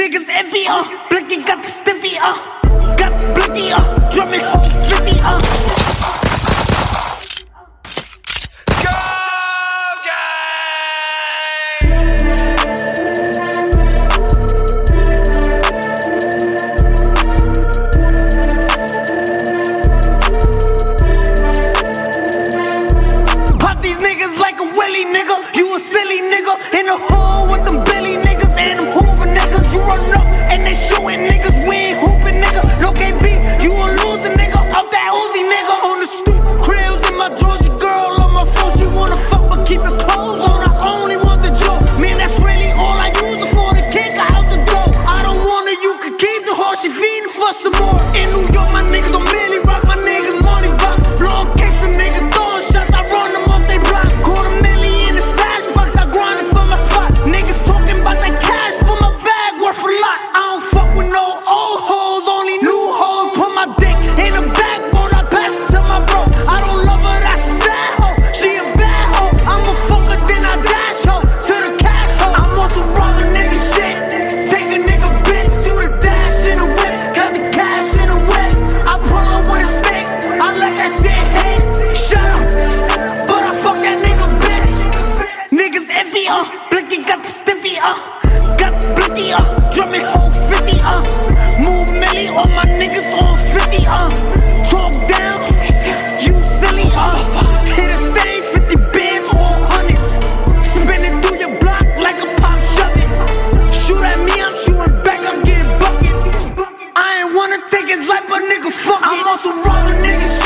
Niggas envy, uh. Blicky got the stiffy, uh. Got blicky, uh. Drumming on 50, uh. Pop these niggas like a willy nigga. You a silly nigga in the hood. In New York, my niggas don't. fuck I'm on some roller niggas.